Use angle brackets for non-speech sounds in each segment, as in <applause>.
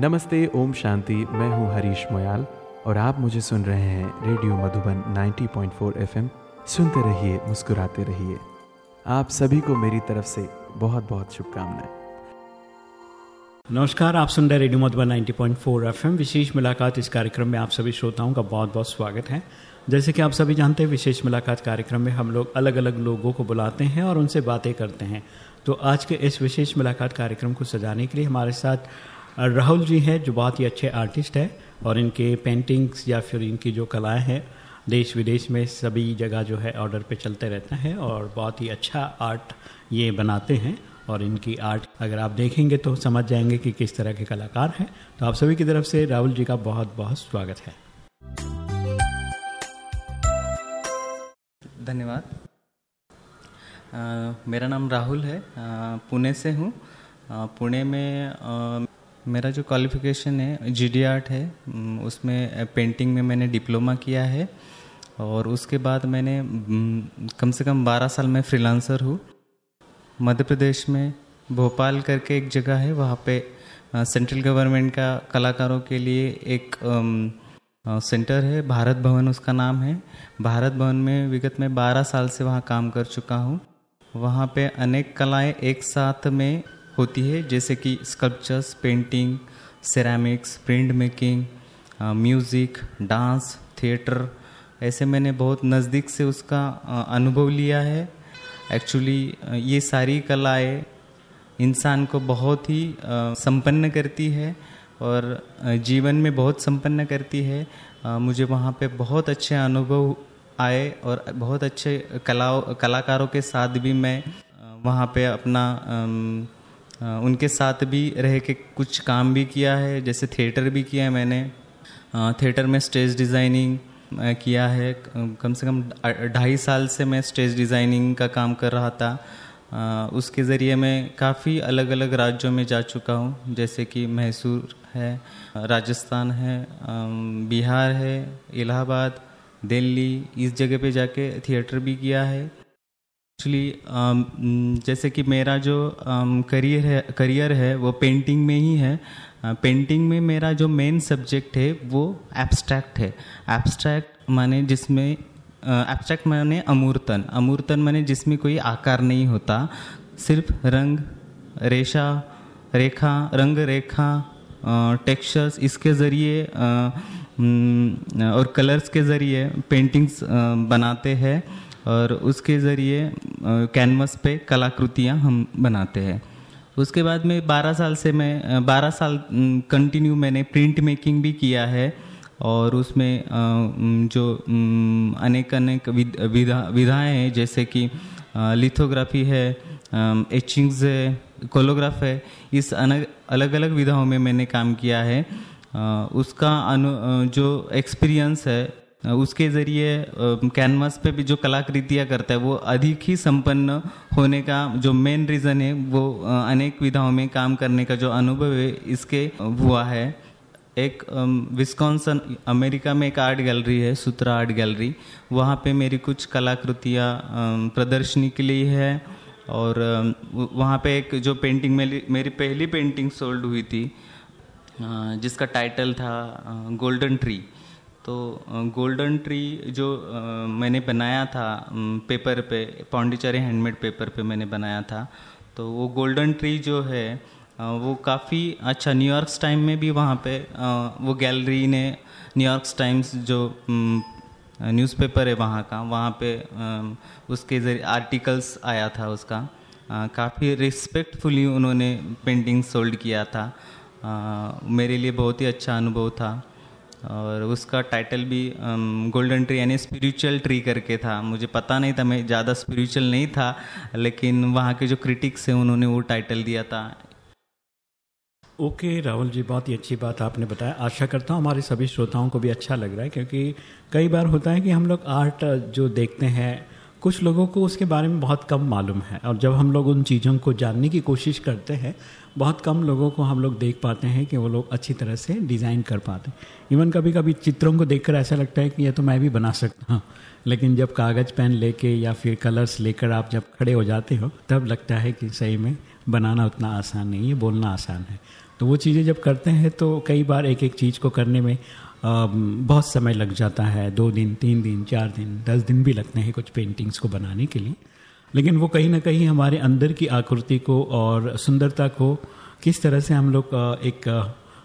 नमस्ते, ओम शांति। मैं हूँ हरीश मोयाल और आप मुझे सुन रहे हैं रेडियो मधुबन 90.4 एफएम। सुनते रहिए, मुस्कुराते रहिए। आप सभी को मेरी तरफ़ से बहुत बहुत शुभकामनाएँ। नमस्कार, आप सुन रहे रेडियो मधुबन 90.4 एफएम। विशेष मुलाकात इस कार्यक्रम में आप सभी श्रोताओं का बहुत बहुत स्वागत है। जैसे कि आप सभी जानते हैं, विशेष मुलाकात कार्यक्रम में हम लोग अलग अलग लोगों को बुलाते हैं और उनसे बातें करते हैं। तो आज के इस विशेष मुलाकात कार्यक्रम को सजाने के लिए हमारे साथ राहुल जी हैं, जो बहुत ही अच्छे आर्टिस्ट हैं और इनके पेंटिंग्स या फिर इनकी जो कलाएँ हैं देश विदेश में सभी जगह जो है ऑर्डर पे चलते रहते हैं और बहुत ही अच्छा आर्ट ये बनाते हैं और इनकी आर्ट अगर आप देखेंगे तो समझ जाएँगे कि किस तरह के कलाकार हैं। तो आप सभी की तरफ़ से राहुल जी का बहुत बहुत स्वागत है। धन्यवाद। मेरा नाम राहुल है। पुणे से हूँ। पुणे में मेरा जो क्वालिफिकेशन है जी आर्ट है उसमें पेंटिंग में मैंने डिप्लोमा किया है और उसके बाद मैंने कम से कम 12 साल में फ्रीलांसर हूँ। मध्य प्रदेश में भोपाल करके एक जगह है, वहाँ पे सेंट्रल गवर्नमेंट का कलाकारों के लिए एक सेंटर है, भारत भवन उसका नाम है। भारत भवन में विगत में 12 साल से वहाँ काम कर चुका हूँ। वहाँ पे अनेक कलाएँ एक साथ में होती है, जैसे कि sculptures painting ceramics printmaking music dance theatre ऐसे मैंने बहुत नज़दीक से उसका अनुभव लिया है। एक्चुअली ये सारी कलाएँ इंसान को बहुत ही संपन्न करती है और जीवन में बहुत संपन्न करती है। मुझे वहाँ पे बहुत अच्छे अनुभव आए और बहुत अच्छे कला कलाकारों के साथ भी मैं वहाँ पे अपना उनके साथ भी रह के कुछ काम भी किया है, जैसे थिएटर भी किया है मैंने। थिएटर में स्टेज डिज़ाइनिंग किया है। कम से कम ढाई साल से मैं स्टेज डिज़ाइनिंग का काम कर रहा था। उसके ज़रिए मैं काफ़ी अलग अलग राज्यों में जा चुका हूँ, जैसे कि मैसूर है, राजस्थान है बिहार है, इलाहाबाद, दिल्ली, इस जगह पे जाके थिएटर भी किया है। एक्चुअली um, जैसे कि मेरा जो करियर um, है करियर है वो पेंटिंग में ही है। पेंटिंग uh, में मेरा जो मेन सब्जेक्ट है वो एब्स्ट्रैक्ट है। एब्स्ट्रैक्ट माने जिसमें एब्स्ट्रैक्ट uh, माने अमूर्तन। अमूर्तन माने जिसमें कोई आकार नहीं होता। सिर्फ़ रंग रेशा रेखा रंग रेखा टेक्सचर्स uh, इसके ज़रिए और कलर्स के ज़रिए पेंटिंग्स बनाते हैं। और उसके ज़रिए कैनवस पे कलाकृतियाँ हम बनाते हैं। उसके बाद में 12 साल से मैं 12 साल कंटिन्यू मैंने प्रिंट मेकिंग भी किया है और उसमें जो अनेक अनेक विधा, विधाएँ हैं, जैसे कि लिथोग्राफी है एचिंग्स है कोलोग्राफ है, इस अलग अलग अलग विधाओं में मैंने काम किया है। उसका अनु जो एक्सपीरियंस है उसके ज़रिए कैनवास पे भी जो कलाकृतियाँ करता है, वो अधिक ही संपन्न होने का जो मेन रीज़न है, वो अनेक विधाओं में काम करने का जो अनुभव है, इसके हुआ है। एक विस्कॉन्सन अमेरिका में एक आर्ट गैलरी है सूत्रा आर्ट गैलरी वहाँ पे मेरी कुछ कलाकृतियाँ प्रदर्शनी के लिए है, और वहाँ पे एक जो पेंटिंग मेरी मेरी पहली पेंटिंग सोल्ड हुई थी जिसका टाइटल था गोल्डन ट्री तो गोल्डन ट्री जो मैंने बनाया था पेपर पे पौंडीचेरी हैंडमेड पेपर पे मैंने बनाया था तो वो गोल्डन ट्री जो है वो काफ़ी अच्छा न्यूयॉर्क टाइम में भी वहाँ पे वो गैलरी ने न्यूयॉर्क टाइम्स जो न्यूज़पेपर है वहाँ का, वहाँ पे उसके ज़रिए आर्टिकल्स आया था उसका। काफ़ी रिस्पेक्टफुली उन्होंने पेंटिंग सोल्ड किया था। मेरे लिए बहुत ही अच्छा अनुभव था। और उसका टाइटल भी गोल्डन ट्री यानी स्पिरिचुअल ट्री करके था। मुझे पता नहीं था मैं ज़्यादा स्पिरिचुअल नहीं था लेकिन वहाँ के जो क्रिटिक्स हैं उन्होंने वो टाइटल दिया था। ओके okay, राहुल जी बहुत ही अच्छी बात आपने बताया। आशा करता हूँ हमारे सभी श्रोताओं को भी अच्छा लग रहा है क्योंकि कई बार होता है कि हम लोग आर्ट जो देखते हैं कुछ लोगों को उसके बारे में बहुत कम मालूम है। और जब हम लोग उन चीज़ों को जानने की कोशिश करते हैं बहुत कम लोगों को हम लोग देख पाते हैं कि वो लोग अच्छी तरह से डिज़ाइन कर पाते हैं। इवन कभी कभी चित्रों को देखकर ऐसा लगता है कि यह तो मैं भी बना सकता हूँ। लेकिन जब कागज़, पेन लेके या फिर कलर्स लेकर आप जब खड़े हो जाते हो, तब लगता है कि सही में बनाना उतना आसान नहीं है, बोलना आसान है। तो वो चीज़ें जब करते हैं तो कई बार एक एक चीज़ को करने में बहुत समय लग जाता है। दो दिन, तीन दिन, चार दिन, दस दिन भी लगते हैं कुछ पेंटिंग्स को बनाने के लिए। लेकिन वो कहीं ना कहीं हमारे अंदर की आकृति को और सुंदरता को किस तरह से हम लोग एक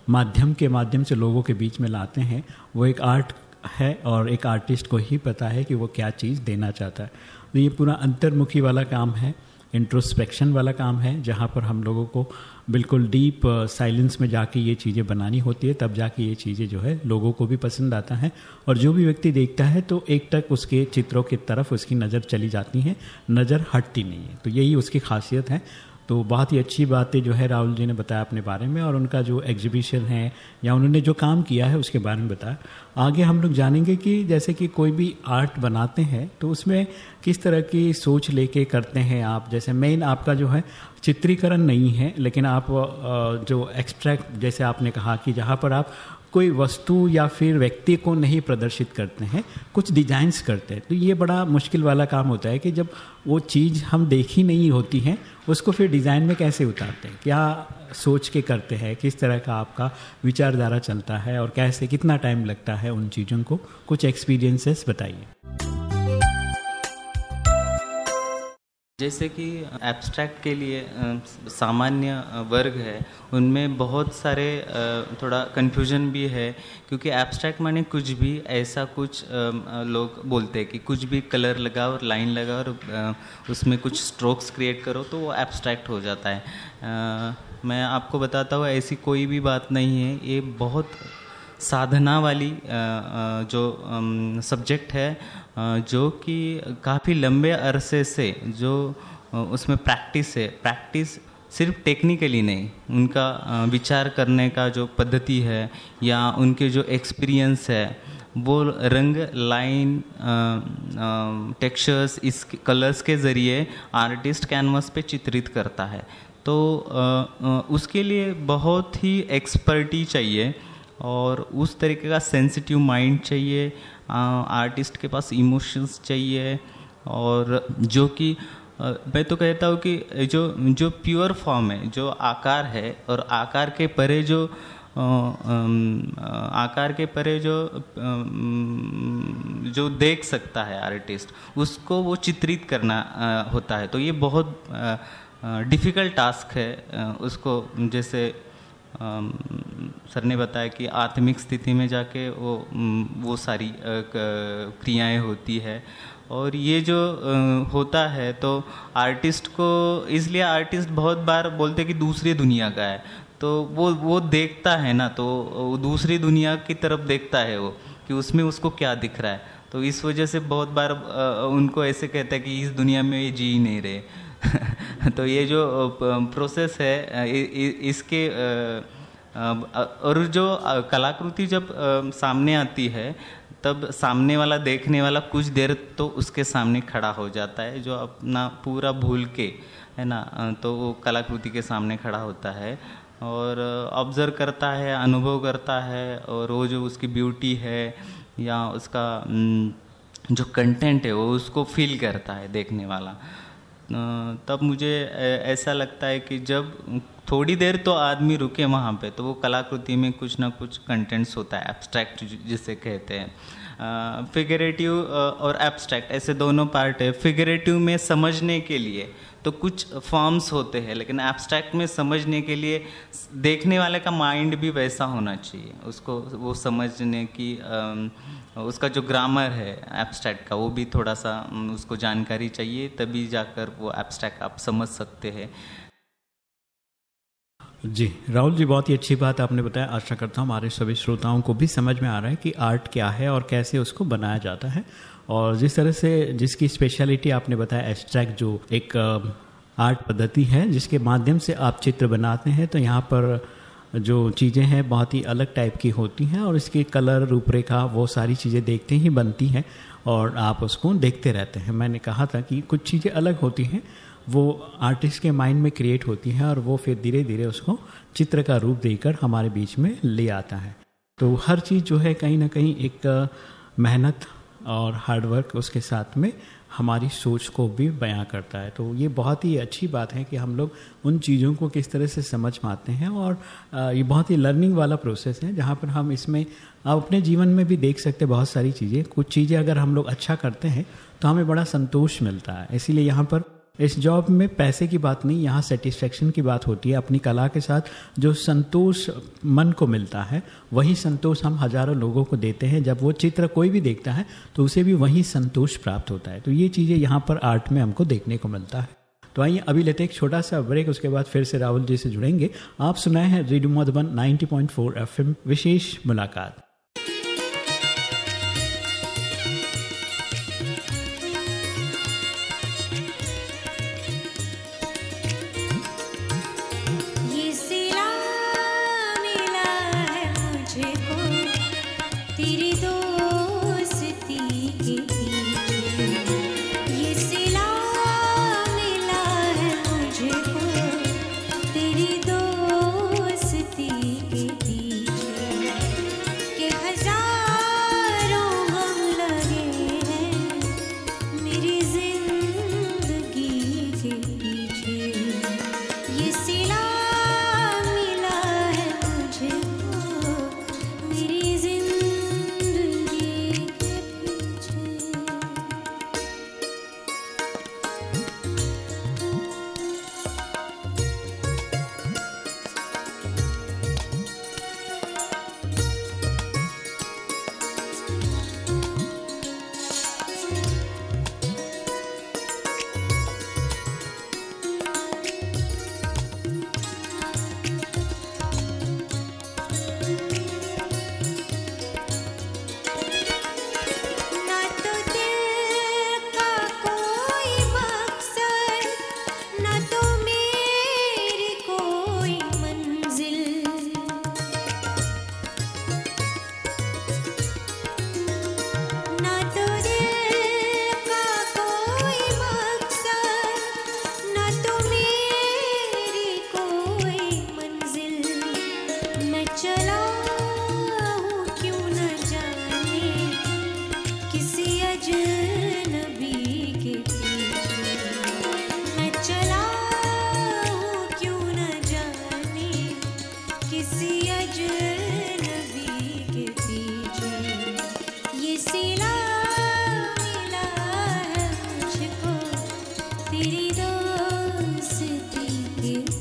माध्यम के माध्यम से लोगों के बीच में लाते हैं, वो एक आर्ट है और एक आर्टिस्ट को ही पता है कि वो क्या चीज़ देना चाहता है। तो ये पूरा अंतर्मुखी वाला काम है। इंट्रोस्पेक्शन वाला काम है जहाँ पर हम लोगों को बिल्कुल डीप साइलेंस uh, में जाके ये चीज़ें बनानी होती है तब जाके ये चीज़ें जो है लोगों को भी पसंद आता है। और जो भी व्यक्ति देखता है तो एक तक उसके चित्रों की तरफ़ उसकी नज़र चली जाती है नज़र हटती नहीं है। तो यही उसकी खासियत है। तो बहुत ही अच्छी बातें जो है राहुल जी ने बताया अपने बारे में और उनका जो एग्जीबिशन है या उन्होंने जो काम किया है उसके बारे में बताया। आगे हम लोग जानेंगे कि जैसे कि कोई भी आर्ट बनाते हैं तो उसमें किस तरह की सोच लेके करते हैं आप? जैसे मेन आपका जो है चित्रीकरण नहीं है, लेकिन आप जो एक्सट्रैक्ट जैसे आपने कहा कि जहाँ पर आप कोई वस्तु या फिर व्यक्ति को नहीं प्रदर्शित करते हैं, कुछ डिजाइंस करते हैं। तो ये बड़ा मुश्किल वाला काम होता है कि जब वो चीज़ हम देखी नहीं होती है, उसको फिर डिज़ाइन में कैसे उतारते हैं? क्या सोच के करते हैं? किस तरह का आपका विचारधारा चलता है? और कैसे, कितना टाइम लगता है उन चीज़ों को? कुछ एक्सपीरियंसेस बताइए। जैसे कि एब्स्ट्रैक्ट के लिए सामान्य वर्ग है, उनमें बहुत सारे थोड़ा कन्फ्यूज़न भी है, क्योंकि एब्स्ट्रैक्ट माने कुछ भी, ऐसा कुछ लोग बोलते हैं कि कुछ भी कलर लगाओ और लाइन लगाओ, और उसमें कुछ स्ट्रोक्स क्रिएट करो तो वो एब्स्ट्रैक्ट हो जाता है। मैं आपको बताता हूँ, ऐसी कोई भी बात नहीं है, ये बहुत साधना वाली जो सब्जेक्ट है जो कि काफ़ी लंबे अरसे से जो उसमें प्रैक्टिस है। प्रैक्टिस सिर्फ़ टेक्निकली नहीं उनका विचार करने का जो पद्धति है या उनके जो एक्सपीरियंस है वो रंग लाइन टेक्सचर्स इस कलर्स के ज़रिए आर्टिस्ट कैनवस पे चित्रित करता है। तो आ, उसके लिए बहुत ही एक्सपर्टी चाहिए। और उस तरीके का सेंसिटिव माइंड चाहिए आर्टिस्ट के पास इमोशंस चाहिए और जो कि मैं तो कहता हूँ कि जो जो प्योर फॉर्म है, जो आकार है और आकार के परे जो आकार के परे जो जो देख सकता है आर्टिस्ट उसको वो चित्रित करना होता है। तो ये बहुत डिफ़िकल्ट टास्क है उसको जैसे सर ने बताया कि आत्मिक स्थिति में जाके वो वो सारी क्रियाएँ होती है। और ये जो होता है तो आर्टिस्ट को, इसलिए आर्टिस्ट बहुत बार बोलते कि दूसरी दुनिया का है। तो वो वो देखता है ना तो दूसरी दुनिया की तरफ़ देखता है वो, कि उसमें उसको क्या दिख रहा है। तो इस वजह से बहुत बार उनको ऐसे कहता है कि इस दुनिया में ये जी ही नहीं रहे। <laughs> तो ये जो प्रोसेस है इसके और जो कलाकृति जब सामने आती है, तब सामने वाला देखने वाला कुछ देर तो उसके सामने खड़ा हो जाता है, जो अपना पूरा भूल के, है ना तो वो कलाकृति के सामने खड़ा होता है। और ऑब्ज़र्व करता है, अनुभव करता है, और वो जो उसकी ब्यूटी है, या उसका जो कंटेंट है, वो उसको फील करता है देखने वाला। तब मुझे ऐसा लगता है कि जब थोड़ी देर तो आदमी रुके वहाँ पे तो वो कलाकृति में कुछ ना कुछ कंटेंट्स होता है एब्स्ट्रैक्ट जिसे कहते हैं। फिगरेटिव और एब्स्ट्रैक्ट ऐसे दोनों पार्ट है। फिगरेटिव में समझने के लिए तो कुछ फॉर्म्स होते हैं, लेकिन एब्स्ट्रैक्ट में समझने के लिए देखने वाले का माइंड भी वैसा होना चाहिए। उसको, वो समझने की उसका जो ग्रामर है एब्स्ट्रैक्ट का, वो भी थोड़ा सा उसको जानकारी चाहिए, तभी जाकर वो एब्स्ट्रैक्ट आप समझ सकते हैं। जी, राहुल जी, बहुत ही अच्छी बात आपने बताया। आशा करता हूँ हमारे सभी श्रोताओं को भी समझ में आ रहा है कि आर्ट क्या है और कैसे उसको बनाया जाता है। और जिस तरह से जिसकी स्पेशलिटी आपने बताया एब्स्ट्रैक्ट जो एक आर्ट पद्धति है, जिसके माध्यम से आप चित्र बनाते हैं तो यहाँ पर जो चीज़ें हैं बहुत ही अलग टाइप की होती हैं और इसकी कलर रूपरेखा, वो सारी चीज़ें देखते ही बनती हैं और आप उसको देखते रहते हैं। मैंने कहा था कि कुछ चीज़ें अलग होती हैं, वो आर्टिस्ट के माइंड में क्रिएट होती हैं और वो फिर धीरे धीरे उसको चित्र का रूप देकर हमारे बीच में ले आता है। तो हर चीज़ जो है कहीं ना कहीं एक मेहनत और हार्डवर्क उसके साथ में हमारी सोच को भी बयां करता है। तो ये बहुत ही अच्छी बात है कि हम लोग उन चीज़ों को किस तरह से समझ पाते हैं और ये बहुत ही लर्निंग वाला प्रोसेस है जहाँ पर हम इसमें अपने जीवन में भी देख सकते हैं बहुत सारी चीज़ें। कुछ चीज़ें अगर हम लोग अच्छा करते हैं तो हमें बड़ा संतोष मिलता है। इसीलिए यहाँ पर इस जॉब में पैसे की बात नहीं, यहाँ सेटिस्फेक्शन की बात होती है अपनी कला के साथ। जो संतोष मन को मिलता है, वही संतोष हम हज़ारों लोगों को देते हैं। जब वो चित्र कोई भी देखता है तो उसे भी वही संतोष प्राप्त होता है। तो ये चीज़ें यहाँ पर आर्ट में हमको देखने को मिलता है। तो आइए, अभी लेते हैं एक छोटा सा ब्रेक उसके बाद फिर से राहुल जी से जुड़ेंगे। आप सुनाए हैं रेडियो मधुबन 90.4 एफएम। विशेष मुलाकात। मस्ती के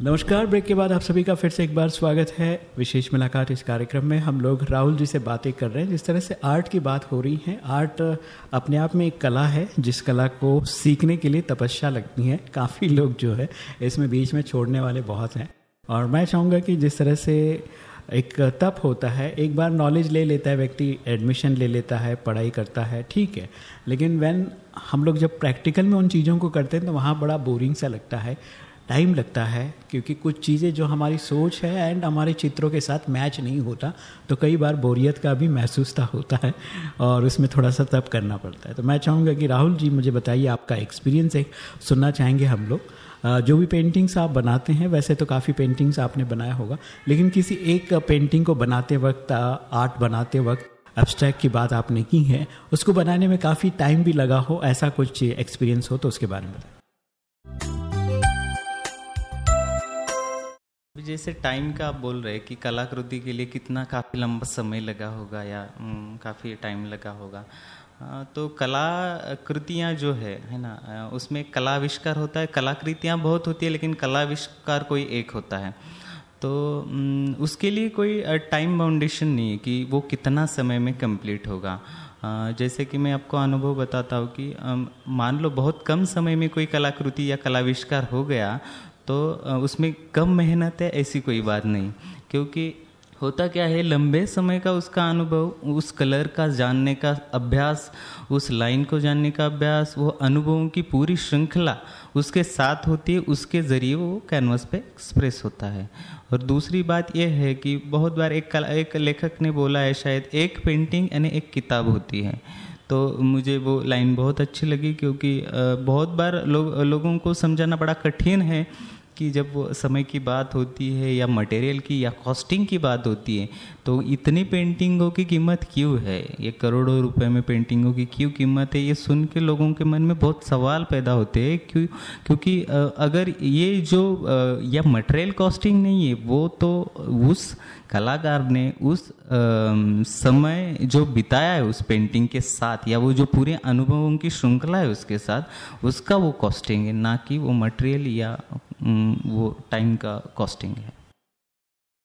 नमस्कार, ब्रेक के बाद आप सभी का फिर से एक बार स्वागत है। विशेष मुलाकात इस कार्यक्रम में। हम लोग राहुल जी से बातें कर रहे हैं। जिस तरह से आर्ट की बात हो रही है, आर्ट अपने आप में एक कला है, जिस कला को सीखने के लिए तपस्या लगती है। काफ़ी लोग जो है, इसमें बीच में छोड़ने वाले बहुत हैं। और मैं चाहूँगा कि जिस तरह से एक तप होता है, एक बार नॉलेज ले लेता है व्यक्ति एडमिशन ले लेता है, पढ़ाई करता है, ठीक है। लेकिन वैन हम लोग जब प्रैक्टिकल में उन चीज़ों को करते हैं तो वहाँ बड़ा बोरिंग सा लगता है। टाइम लगता है, क्योंकि कुछ चीज़ें जो हमारी सोच है एंड हमारे चित्रों के साथ मैच नहीं होता तो कई बार बोरियत का भी महसूस होता है और उसमें थोड़ा सा तप करना पड़ता है। तो मैं चाहूँगा कि राहुल जी मुझे बताइए, आपका एक्सपीरियंस एक सुनना चाहेंगे हम लोग। जो भी पेंटिंग्स आप बनाते हैं, वैसे तो काफ़ी पेंटिंग्स आपने बनाया होगा, लेकिन किसी एक पेंटिंग को बनाते वक्त आर्ट बनाते वक्त एब्स्ट्रैक्ट की बात आपने की है, उसको बनाने में काफ़ी टाइम भी लगा हो, ऐसा कुछ एक्सपीरियंस हो तो उसके बारे में बताएँ जैसे टाइम का आप बोल रहे हैं कि कलाकृति के लिए कितना काफ़ी लंबा समय लगा होगा या काफ़ी टाइम लगा होगा। तो कलाकृतियाँ जो है है ना उसमें कलाविष्कार होता है। कलाकृतियाँ बहुत होती है, लेकिन कलाविष्कार कोई एक होता है। तो उसके लिए कोई टाइम बाउंडेशन नहीं है कि वो कितना समय में कंप्लीट होगा। जैसे कि मैं आपको अनुभव बताता हूँ कि मान लो बहुत कम समय में कोई कलाकृति या कलाविष्कार हो गया तो उसमें कम मेहनत है, ऐसी कोई बात नहीं। क्योंकि होता क्या है, लंबे समय का उसका अनुभव, उस कलर का जानने का अभ्यास, उस लाइन को जानने का अभ्यास, वो अनुभवों की पूरी श्रृंखला उसके साथ होती है, उसके ज़रिए वो कैनवस पे एक्सप्रेस होता है। और दूसरी बात यह है कि बहुत बार एक कला, एक लेखक ने बोला है, शायद एक पेंटिंग यानी एक किताब होती है। तो मुझे वो लाइन बहुत अच्छी लगी क्योंकि बहुत बार लोग, लोगों को समझाना बड़ा कठिन है कि जब समय की बात होती है या मटेरियल की या कॉस्टिंग की बात होती है तो इतनी पेंटिंगों की कीमत क्यों है? ये करोड़ों रुपए में पेंटिंगों की क्यों कीमत है? ये सुन के लोगों के मन में बहुत सवाल पैदा होते हैं, क्यों क्योंकि अगर ये जो या मटेरियल कॉस्टिंग नहीं है, वो तो उस कलाकार ने उस समय जो बिताया है उस पेंटिंग के साथ, या वो जो पूरे अनुभवों की श्रृंखला है उसके साथ, उसका वो कॉस्टिंग है, ना कि वो मटेरियल या वो टाइम का कॉस्टिंग है।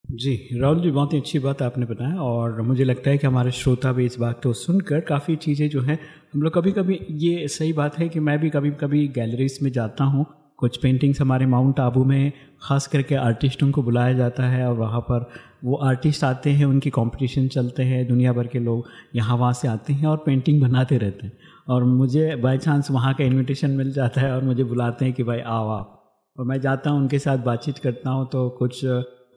जी, राहुल जी, बहुत ही अच्छी बात आपने बताया और मुझे लगता है कि हमारे श्रोता भी इस बात को सुनकर काफ़ी चीज़ें जो हैं, हम लोग कभी कभी ये सही बात है कि मैं भी कभी कभी गैलरीज में जाता हूँ, कुछ पेंटिंग्स हमारे माउंट आबू में, ख़ास करके आर्टिस्टों को बुलाया जाता है और वहाँ पर वो आर्टिस्ट आते हैं, उनकी कंपटीशन चलते हैं, दुनिया भर के लोग यहाँ वहाँ से आते हैं और पेंटिंग बनाते रहते हैं। और मुझे बाई चांस वहाँ का इन्विटेशन मिल जाता है और मुझे बुलाते हैं कि भाई आओ आप। और मैं जाता हूँ, उनके साथ बातचीत करता हूँ तो कुछ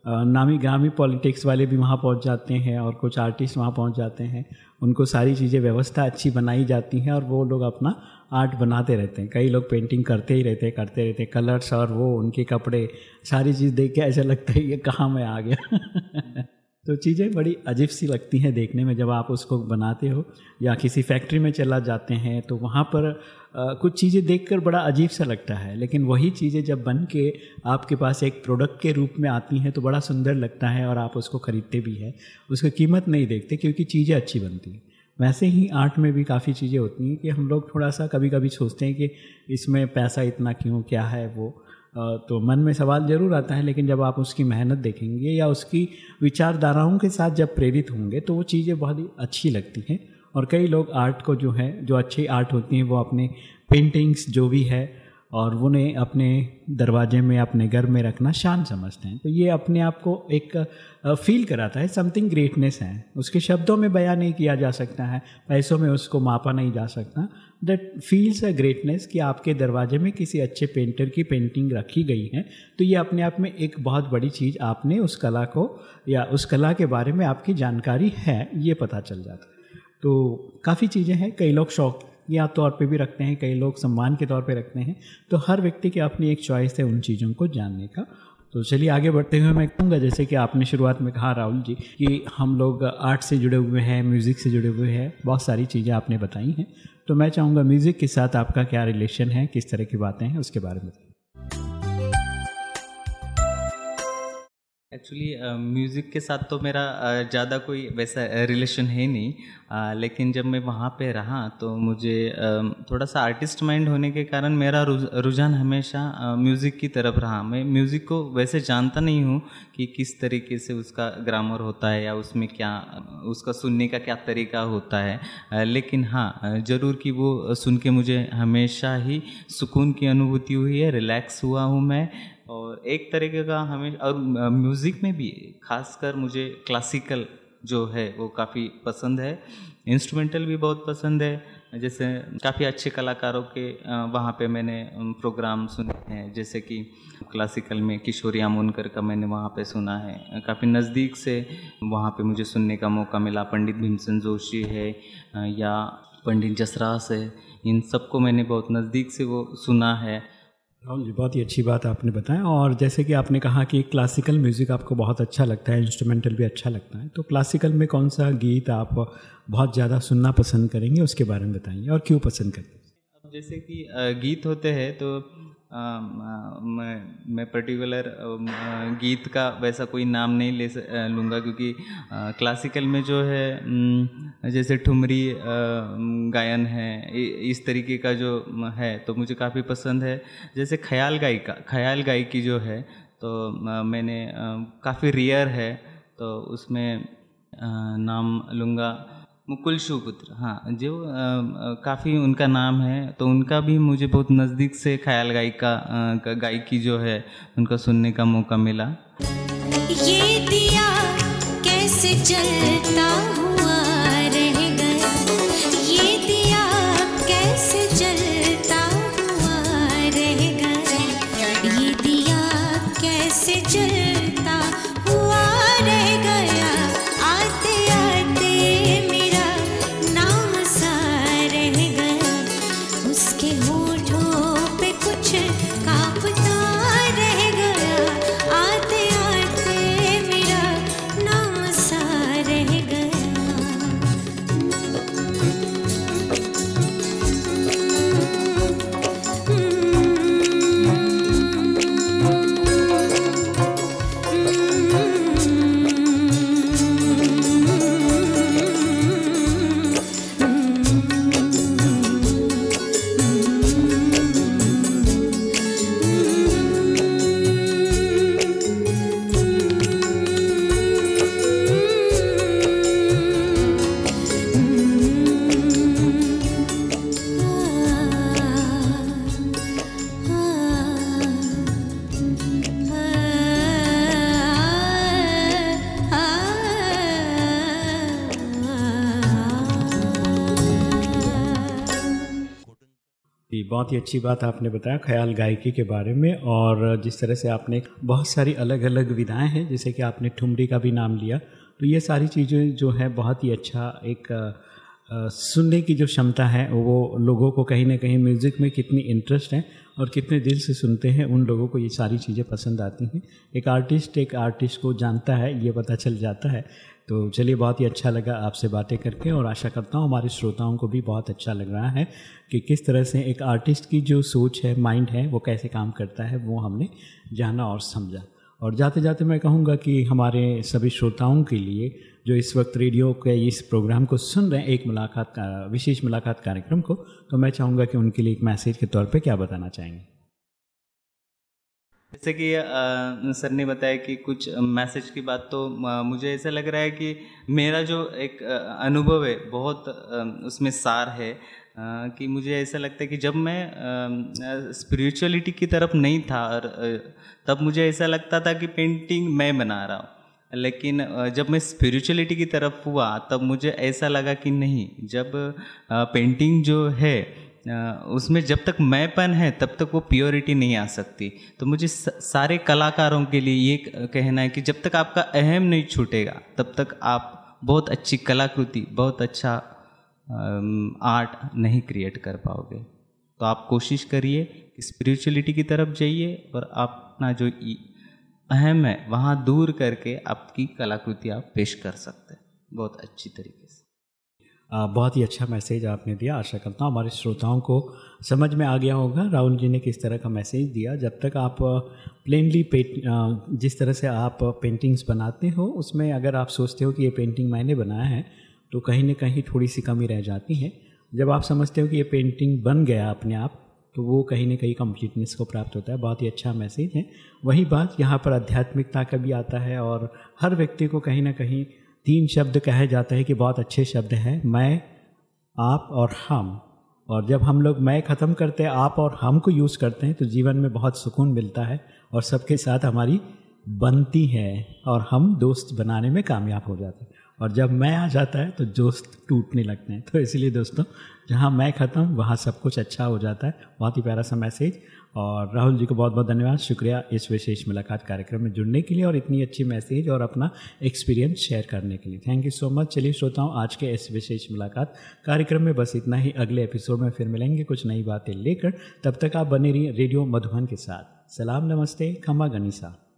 नामी ग्रामी पॉलिटिक्स वाले भी वहाँ पहुँच जाते हैं और कुछ आर्टिस्ट वहाँ पहुँच जाते हैं। उनको सारी चीज़ें व्यवस्था अच्छी बनाई जाती हैं और वो लोग अपना आर्ट बनाते रहते हैं। कई लोग पेंटिंग करते ही रहते हैं, करते रहते हैं, कलर्स और वो, उनके कपड़े, सारी चीज़ देख के ऐसा लगता है ये कहाँ मैं आ गया। <laughs> तो चीज़ें बड़ी अजीब सी लगती हैं देखने में जब आप उसको बनाते हो या किसी फैक्ट्री में चला जाते हैं तो वहाँ पर आ, कुछ चीज़ें देखकर बड़ा अजीब सा लगता है। लेकिन वही चीज़ें जब बन के आपके पास एक प्रोडक्ट के रूप में आती हैं तो बड़ा सुंदर लगता है और आप उसको ख़रीदते भी हैं। उसकी कीमत नहीं देखते क्योंकि चीज़ें अच्छी बनती हैं। वैसे ही आर्ट में भी काफ़ी चीज़ें होती हैं कि हम लोग थोड़ा सा कभी कभी सोचते हैं कि इसमें पैसा इतना क्यों क्या है वो। तो मन में सवाल ज़रूर आता है, लेकिन जब आप उसकी मेहनत देखेंगे या उसकी विचारधाराओं के साथ जब प्रेरित होंगे तो वो चीज़ें बहुत ही अच्छी लगती हैं। और कई लोग आर्ट को जो है, जो अच्छी आर्ट होती हैं, वो अपने पेंटिंग्स जो भी है, और उन्हें अपने दरवाजे में, अपने घर में रखना शान समझते हैं। तो ये अपने आप को एक फील कराता है समथिंग ग्रेटनेस है। उसके शब्दों में बयान नहीं किया जा सकता है, पैसों में उसको मापा नहीं जा सकता दैट फील्स अ ग्रेटनेस कि आपके दरवाजे में किसी अच्छे पेंटर की पेंटिंग रखी गई है तो ये अपने आप में एक बहुत बड़ी चीज़ आपने उस कला को या उस कला के बारे में आपकी जानकारी है, ये पता चल जाता तो काफ़ी चीज़ें हैं, कई लोग शौक या तौर पे भी रखते हैं, कई लोग सम्मान के तौर पे रखते हैं तो हर व्यक्ति की अपनी एक चॉइस है उन चीज़ों को जानने का तो चलिए आगे बढ़ते हुए मैं कहूँगा, जैसे कि आपने शुरुआत में कहा राहुल जी, कि हम लोग आर्ट से जुड़े हुए हैं, म्यूज़िक से जुड़े हुए हैं, बहुत सारी चीज़ें आपने बताई हैं। तो मैं चाहूँगा म्यूज़िक के साथ आपका क्या रिलेशन है, किस तरह की बातें हैं, उसके बारे में एक्चुअली म्यूज़िक uh, के साथ तो मेरा ज़्यादा uh, कोई वैसा रिलेशन uh, है नहीं। Uh, लेकिन जब मैं वहाँ पे रहा तो मुझे uh, थोड़ा सा आर्टिस्ट माइंड होने के कारण मेरा रुझान हमेशा म्यूज़िक की तरफ़ रहा। मैं म्यूज़िक को वैसे जानता नहीं हूँ कि किस तरीके से उसका ग्रामर होता है या उसमें क्या उसका सुनने का क्या तरीका होता है। लेकिन हाँ ज़रूर कि वो सुन के मुझे हमेशा ही सुकून की अनुभूति हुई है रिलैक्स हुआ हूँ मैं। और एक तरीके का हमें, और म्यूज़िक में भी, खासकर मुझे क्लासिकल जो है, वो काफ़ी पसंद है। इंस्ट्रूमेंटल भी बहुत पसंद है। जैसे काफ़ी अच्छे कलाकारों के वहाँ पे मैंने प्रोग्राम सुने हैं। जैसे कि क्लासिकल में किशोरी आमोनकर का मैंने वहाँ पे सुना है। काफ़ी नज़दीक से वहाँ पे मुझे सुनने का मौका मिला। पंडित भीमसेन जोशी है या पंडित जसरास है। इन सबको मैंने बहुत नज़दीक से वो सुना है। राहुल जी बहुत ही अच्छी बात आपने बताया और जैसे कि आपने कहा कि क्लासिकल म्यूज़िक आपको बहुत अच्छा लगता है इंस्ट्रूमेंटल भी अच्छा लगता है तो क्लासिकल में कौन सा गीत आप बहुत ज़्यादा सुनना पसंद करेंगे? उसके बारे में बताएँगे और क्यों पसंद करते हैं? जैसे कि गीत होते हैं तो मैं मैं पर्टिकुलर गीत का वैसा कोई नाम नहीं ले लूँगा क्योंकि क्लासिकल में जो है जैसे ठुमरी गायन है इस तरीके का जो है तो मुझे काफ़ी पसंद है। जैसे ख्याल गायिका, ख्याल गायकी जो है तो मैंने काफ़ी रियर है तो उसमें नाम लूँगा। मुकुल शिवपुत्र हाँ जो काफ़ी उनका नाम है तो उनका भी मुझे बहुत नज़दीक से ख्याल गायिका गायकी जो है, उनका सुनने का मौका मिला। ये दिया कैसे जलता बहुत ही अच्छी बात आपने बताया ख्याल गायकी के बारे में और जिस तरह से आपने बहुत सारी अलग अलग विधाएँ हैं, जैसे कि आपने ठुमरी का भी नाम लिया तो ये सारी चीज़ें जो है बहुत ही अच्छा एक सुनने की जो क्षमता है, वो लोगों को कहीं ना कहीं म्यूज़िक में कितनी इंटरेस्ट है और कितने दिल से सुनते हैं, उन लोगों को ये सारी चीज़ें पसंद आती हैं। एक आर्टिस्ट एक आर्टिस्ट को जानता है, ये पता चल जाता है तो चलिए बहुत ही अच्छा लगा आपसे बातें करके और आशा करता हूँ हमारे श्रोताओं को भी बहुत अच्छा लग रहा है कि किस तरह से एक आर्टिस्ट की जो सोच है माइंड है, वो कैसे काम करता है, वो हमने जाना और समझा। और जाते जाते मैं कहूँगा कि हमारे सभी श्रोताओं के लिए जो इस वक्त रेडियो के इस प्रोग्राम को सुन रहे हैं, एक मुलाकात का, विशेष मुलाकात कार्यक्रम को तो मैं चाहूँगा कि उनके लिए एक मैसेज के तौर पर क्या बताना चाहेंगे? जैसे कि सर ने बताया कि कुछ मैसेज की बात तो मुझे ऐसा लग रहा है कि मेरा जो एक अनुभव है, बहुत उसमें सार है कि मुझे ऐसा लगता है कि जब मैं स्पिरिचुअलिटी की तरफ़ नहीं था, और तब मुझे ऐसा लगता था कि पेंटिंग मैं बना रहा हूँ। लेकिन जब मैं स्पिरिचुअलिटी की तरफ़ हुआ, तब मुझे ऐसा लगा कि नहीं, जब पेंटिंग जो है उसमें जब तक मैंपन है, तब तक वो प्योरिटी नहीं आ सकती। तो मुझे सारे कलाकारों के लिए ये कहना है कि जब तक आपका अहम नहीं छूटेगा, तब तक आप बहुत अच्छी कलाकृति, बहुत अच्छा आर्ट नहीं क्रिएट कर पाओगे। तो आप कोशिश करिए स्पिरिचुअलिटी की तरफ़ जाइए और अपना जो अहम है, वहाँ दूर करके आपकी कलाकृति आप पेश कर सकते हैं। बहुत अच्छी तरीके बहुत ही अच्छा मैसेज आपने दिया। आशा करता हूँ हमारे श्रोताओं को समझ में आ गया होगा, राहुल जी ने किस तरह का मैसेज दिया। जब तक आप प्लेनली पेट जिस तरह से आप पेंटिंग्स बनाते हो, उसमें अगर आप सोचते हो कि ये पेंटिंग मैंने बनाया है तो कहीं ना कहीं थोड़ी सी कमी रह जाती है। जब आप समझते हो कि ये पेंटिंग बन गया अपने आप तो वो कहीं ना कहीं कम्प्लीटनेस को प्राप्त होता है। बहुत ही अच्छा मैसेज है। वही बात यहाँ पर आध्यात्मिकता का भी आता है और हर व्यक्ति को कहीं ना कहीं तीन शब्द कहे जाते हैं कि बहुत अच्छे शब्द हैं, मैं, आप और हम। और जब हम लोग मैं ख़त्म करते हैं, आप और हम को यूज़ करते हैं तो जीवन में बहुत सुकून मिलता है और सबके साथ हमारी बनती है और हम दोस्त बनाने में कामयाब हो जाते हैं। और जब मैं आ जाता है तो दोस्त टूटने लगते हैं। तो इसलिए दोस्तों, जहाँ मैं ख़त्म, वहाँ सब कुछ अच्छा हो जाता है। बहुत ही प्यारा सा मैसेज और राहुल जी को बहुत बहुत धन्यवाद। शुक्रिया इस विशेष मुलाकात कार्यक्रम में जुड़ने के लिए और इतनी अच्छी मैसेज और अपना एक्सपीरियंस शेयर करने के लिए। थैंक यू सो मच चलिए श्रोताओं, आज के इस विशेष मुलाकात कार्यक्रम में बस इतना ही। अगले एपिसोड में फिर मिलेंगे कुछ नई बातें लेकर। तब तक आप बने रहिए रेडियो मधुबन के साथ। सलाम, नमस्ते। खमा गनीसा।